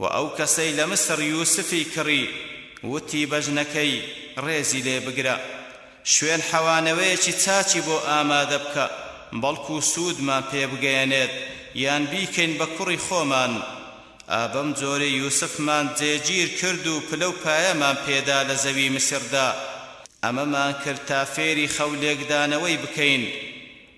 وە ئەو کەسەی لە مسڕ یوسفی کڕی وتی بە ژنەکەی ڕێزی لێ بگرە شوێن حەوانەوەیەکی چاکی بۆ ئامادە بکە بەڵکو سوودمان پێ بگەیەنێت یان بیکەین بە کوڕی خۆمان ئا بەم جۆرە یوسفمان جێگیر کرد و پلە و پایەمان پێدا لە زەوی مسڕدا ئەمەمان کرد تا فێری خەو لێکدانەوەی بکەین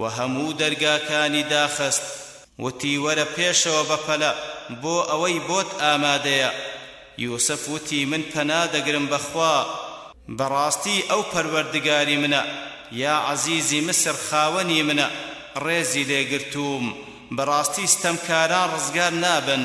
و هەموو دەرگاکانی داخست، وتی، وەرە پێشەوە بەپەلە، بۆ ئەوەی بۆت ئامادەیە. یوسف وتی، من پەنا دەگرم بە خوا، بەڕاستی ئەو پەروەردگاری منە، یا عەزیزی میسر خاوەنی منە، ڕێزی لێ گرتووم، بەڕاستی ستەمکاران ڕزگار نابن.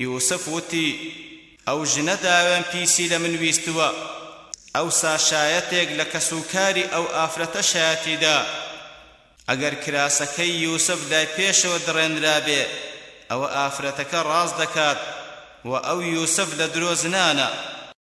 یوسف وتی، ئەو ژنە داوێن پیسی لە من ویستووە، ئەوسا شایەتێک لە کەسوکاری ئەو ئافرەتە شایەتی دا. ئەگەر کراسەکەی یوسف لای پێشەوە دڕێنرابێ، ئەوە ئافرەتەکە ڕاست دەکات و ئەو یوسف لە درۆزنانە.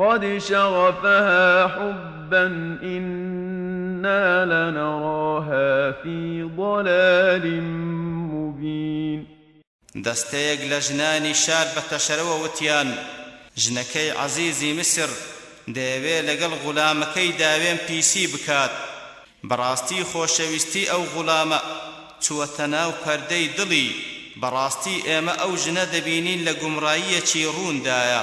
قد شغفها حبا انا لنراها فی ضلال مبین دەستەیەک لە ژنانی شار بە تەشەرەوە وتیان، ژنەکەی عەزیزی میسر دەیەوێت لەگەڵ غولامەکەی داوێن پیسی بکات، بەڕاستی خۆشەویستی ئەو غولامە چووەتە ناو پەردەی دڵی، بەڕاستی ئێمە ئەو ژنە دەبینین لە گومڕاییەکی ڕووندایە.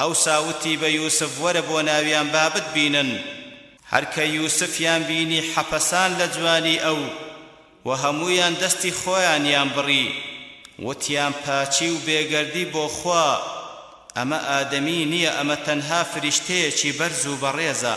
ئەوسا وتی بە یوسف وەرە بۆ ناویان با بتبینن. هەر کە یوسفیان بینی حەپەسان لە جوانی ئەو و هەموویان دەستی خۆیانیان بڕی، وتیان پاچی و بێگەردی بۆ خوا، ئەمە ئادەمی نییە ئەمە تەنها فریشتەیەکی بەرز و بەڕێزە.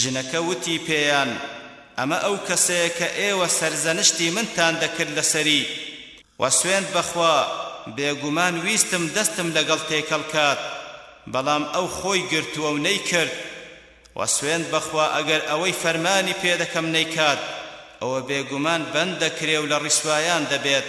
ژنەکە وتی پێیان، ئەمە ئەو کەسەیە کە ئێوە سەرزەنشتی منتان دەکرد لەسەری، وە سوێند بەخوا بێگومان ویستم دەستم لەگەڵ تێکەڵ کات، بەڵام ئەو خۆی گرتووە و نەیکرد، وە سوێند بەخوا ئەگەر ئەوەی فەرمانی پێدەکەم نەیکات، ئەوە بێگومان بەند دەکرێ و لە ڕیسوایان دەبێت.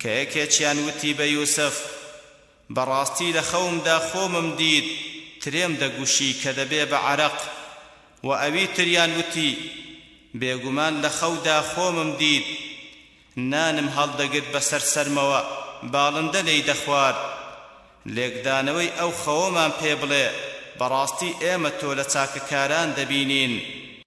کە یەکێکیان وتی بە یوسف، بەڕاستی لە خەومدا خۆمم دیت ترێم دەگوشی کە دەبێ بە عەرەق، وە ئەوی تریان وتی، بێگومان لە خەودا خۆمم دیت نانم هەڵدەگرت بەسەر سەرمەوە باڵندە لێی دەخوارد، لێکدانەوەی ئەو خەوەمان پێ بڵێ، بەڕاستی ئێمە تۆ لە چاکەکاران دەبینین.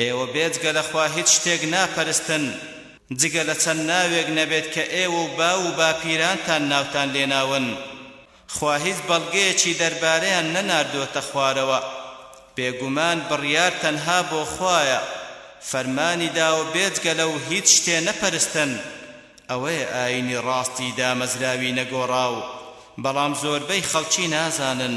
ئێوە بێجگە لە خوا هیچ شتێک ناپەرستن، جگە لە چەند ناوێک نەبێت کە ئێوە و باو و باپیرانتان ناوتان لێناون، خوا هیچ بەڵگەیەکی دەربارەیان نەناردۆتە خوارەوە، بێگومان بڕیار تەنها بۆ خوایە، فەرمانی داوە بێجگە لەو هیچ شتێ نەپەرستن، ئەوەیە ئاینی ڕاستی دامەزراوی نەگۆڕاو، بەڵام زۆربەی خەڵکی نازانن.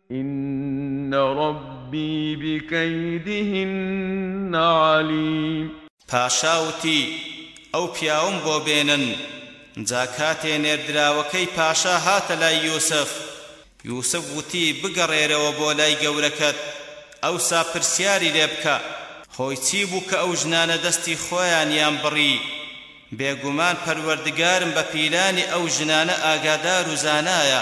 ان ربی بکیدهن علیم. پاشا وتی، ئەو پیاوەم بۆ بێنن. جا کاتێ نێردراوەکەی پاشا هاتە لای یوسف، یوسف وتی، بگەڕێرەوە بۆ لای گەورەکەت، ئەوسا پرسیاری لێ بکە، هۆی چی بوو کە ئەو ژنانە دەستی خۆیانیان بڕی، بێگومان پەروەردگارم بە پیلانی ئەو ژنانە ئاگادار و زانایە.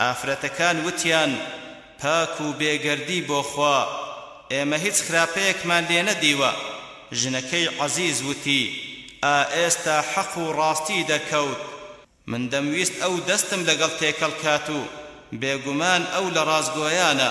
ئافرەتەکان وتیان، پاک و بێگەردی بۆ خوا، ئێمە هیچ خراپەیەکمان لێ نەدیوە، ژنەکەی عەزیز وتی، ئا ئێستا حەق و ڕاستی دەرکەوت، من دەمویست ئەو دەستم لەگەڵ تێکەڵ کات و بێگومان ئەو لە ڕاستگۆیانە.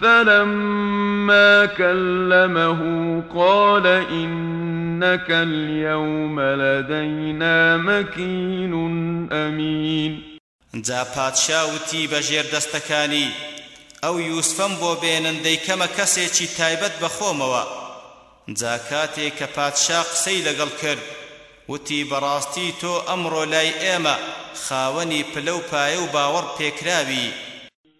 فلما کلمه قال انک الیوم لدینا مکین امین. ئنجا پادشا وتی بە ژێر دەستەکانی، ئەو یوسفەم بۆ بێنن دەیکەمە کەسێکی تایبەت بە خۆمەوە. ئنجا کاتێ کە پادشا قسەی لەگەڵ کرد، وتی بەڕاستی تۆ ئەمڕۆ لای ئێمە خاوەنی پلە و پایە و باوەڕ پێکراوی.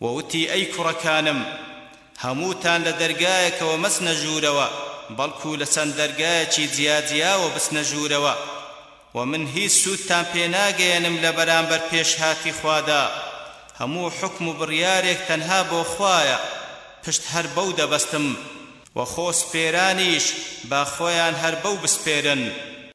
ووتی، ئەی کوڕەکانم، هەمووتان لە دەرگایەکەوە مەچنە ژوورەوە، بەڵکو لە چەند دەرگایەکی جیاجیاوە بچنە ژوورەوە، وە من هیچ سوودتان پێناگەیەنم لە بەرامبەر پێشهاتی خوادا، هەموو حوکم و بڕیارێک تەنها بۆ خوایە، پشت هەر بەو دەبەستم، وە خۆسپێرانیش با خۆیان هەر بەو بسپێرن.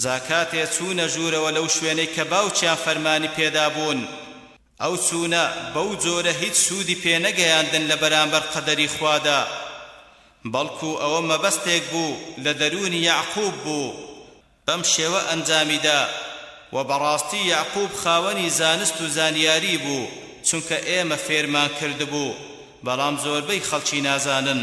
جا کاتێ چوونە ژوورەوە لەو شوێنەی کە باوکیان فەرمانی پێدابوون، ئەو چوونە بەو جۆرە هیچ سوودی پێ نەگەیاندن لە بەرامبەر قەدەری خوادا، بەڵکو ئەوە مەبەستێک بوو لە دەروونی یەعقووب بوو بەم شێوە ئەنجامی دا، وە بەڕاستی یەعقووب خاوەنی زانست و زانیاری بوو، چونکە ئێمە فێرمان کردبوو، بەڵام زۆربەی خەڵکی نازانن.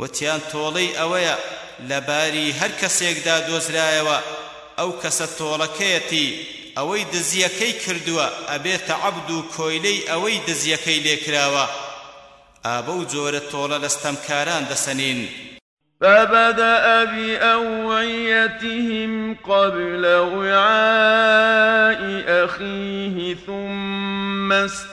وتیان تۆڵەی ئەوەیە لەباری هەر کەسێکدا دۆزرایەوە ئەو کەسە تۆڵەکەیەتی ئەوەی دزیەکەی کردووە ئەبێتە عەبد و کۆیلەی ئەوەی دزیەکەی لێ کراوە ئا بەو جۆرە تۆڵە لە ستەمکاران دەسەنین. فبدأ بأوعيتهم قبل وعاء أخيه ثم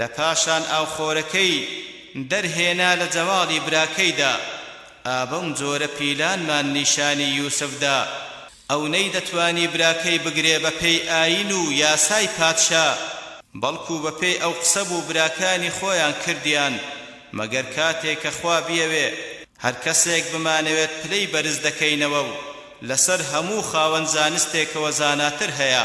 لە پاشان ئاو خۆرەکەی دەرهێنا لە جەواڵی براکەیدا، ئا بەم جۆرە پیلانمان نیشانی یوسف دا، ئەو نەیدەتوانی براکەی بگرێ بە پێی ئاین و یاسای پادشا، بەڵکو بە پێی ئەو قسە بوو براکانی خۆیان کردیان، مەگەر کاتێ کە خوا بیەوێ هەر کەسێک بمانەوێت پلەی بەرز دەکەینەوە و لە سەر هەموو خاوەن زانستێکەوە زاناتر هەیە.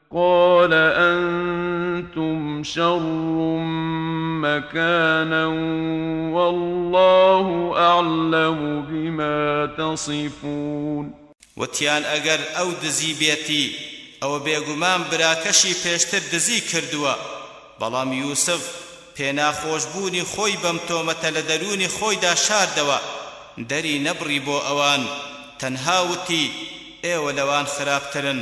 قال انتم شر مکانا واللە اعلم بما تصفون. وتیان ئەگەر ئەو دزی بێتی ئەوە بێگومان براکەشی پێشتر دزی کردووە، بەڵام یوسف پێناخۆش بوونی خۆی بەم تۆمەتە لە دەروونی خۆیدا شاردەوە دەری نەبڕی بۆ ئەوان تەنها وتی ئێوە لەوان خراپترن،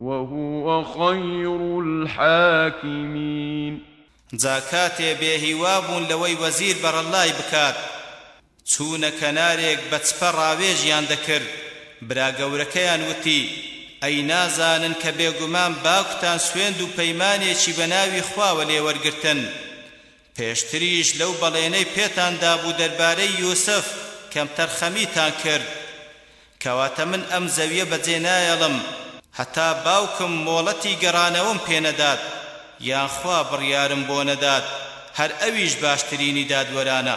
وهو خیر الحاکمین. جا کاتێ بێ هیوا بوون لەوەی وەزیر بەرەللای بکات، چوونە کەنارێک بە چپە ڕاوێژیان دەکرد، برا گەورەکەیان وتی، ئەی نازانن کە بێگومان باوکتان سوێند و پەیمانێکی بە ناوی خواوە لێ وەرگرتن، پێشتریش لەو بەڵێنەی پێتان دابوو دەربارەی یوسف کەمتەرخەمیتان کرد. کەواتە من ئەم زەویە بەجێ نایەڵم هەتا باوکم مۆڵەتی گەڕانەوەم پێ نەدات، یان خوا بڕیارم بۆ نەدات، هەر ئەویش باشترینی دادوەرانە.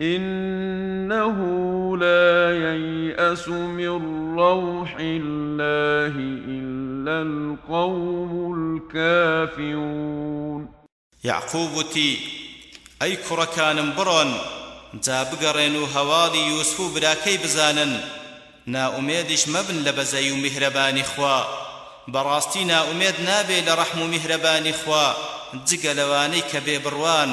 انه لا ییاس من روح الله الا القوم الکافرون. یەعقوب وتی، ئەی کوڕەکانم بڕۆن، جا بگەڕێن و هەواڵی یوسف و براکەی بزانن، نائومێدیش مەبن لە بەزەیی و میهرەبانی خوا، بەڕاستی نائومێد نابێ لە ڕەحم و میهرەبانی خوا جگە لەوانەی کە بێ بڕوان.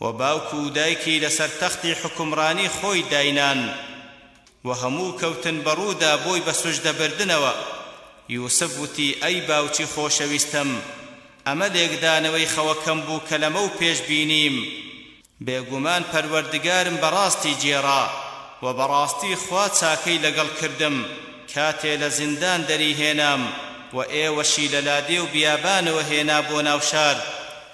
و باوک و دایکی لەسەر تەختی حوکمڕانی خۆی داینان و هەموو کەوتن بەڕوودا بۆی بە سوژدە بردنەوە، یوسف وتی، ئەی باوکی خۆشەویستم، ئەمە لێکدانەوەی خەوەکەم بوو کە لەمەو پێش بینیم، بێگومان پەروەردگارم بەڕاستی گێڕا، وە بەڕاستی خوا چاکەی لەگەڵ کردم کاتێ لە زیندان دەری هێنام و ئێوەشی لە لادێ و بیابانەوە هێنا بۆ ناو شار،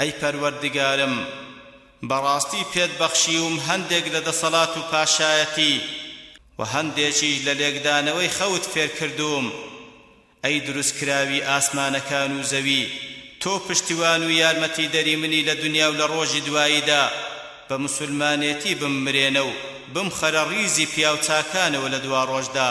ئەی پەروەردگارم بەڕاستی پێت بەخشیوم هەندێک لە دەسەڵات و پاشایەتی و هەندێکیش لە لێکدانەوەی خەوت فێرکردووم، ئەی دروستکراوی ئاسمانەکان و زەوی تۆ پشتیوان و یارمەتیدەری منی لە دونیا و لە ڕۆژی دواییدا بە موسولمانێتی بممرێنە و بمخەرە ڕیزی پیاو چاکانەوە لە دواڕۆژدا.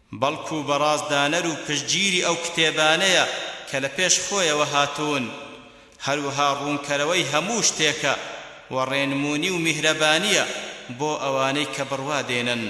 بەڵکو بەڕاست دانەر و پشتگیری ئەو کتێبانەیە کە لە پێش خۆیەوە هاتوون، هەروەها ڕوونکەرەوەی هەموو شتێکە و ڕێنمونی و میهرەبانییە بۆ ئەوانەی کە بڕوا دێنن.